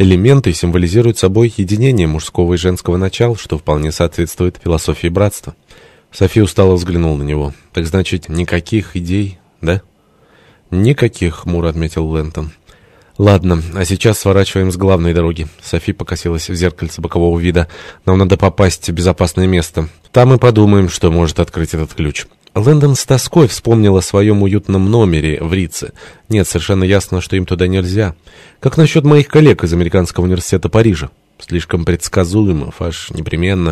Элементы символизируют собой единение мужского и женского начала, что вполне соответствует философии братства. София устало взглянула на него. «Так значит, никаких идей, да?» «Никаких», — хмуро отметил Лэнтон. «Ладно, а сейчас сворачиваем с главной дороги». Софи покосилась в зеркальце бокового вида. «Нам надо попасть в безопасное место. Там и подумаем, что может открыть этот ключ». Лэндон с тоской вспомнил о своем уютном номере в Рице. Нет, совершенно ясно, что им туда нельзя. Как насчет моих коллег из Американского университета Парижа? Слишком предсказуемо, Фаш, непременно.